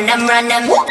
Run 'em like run 'em, run 'em.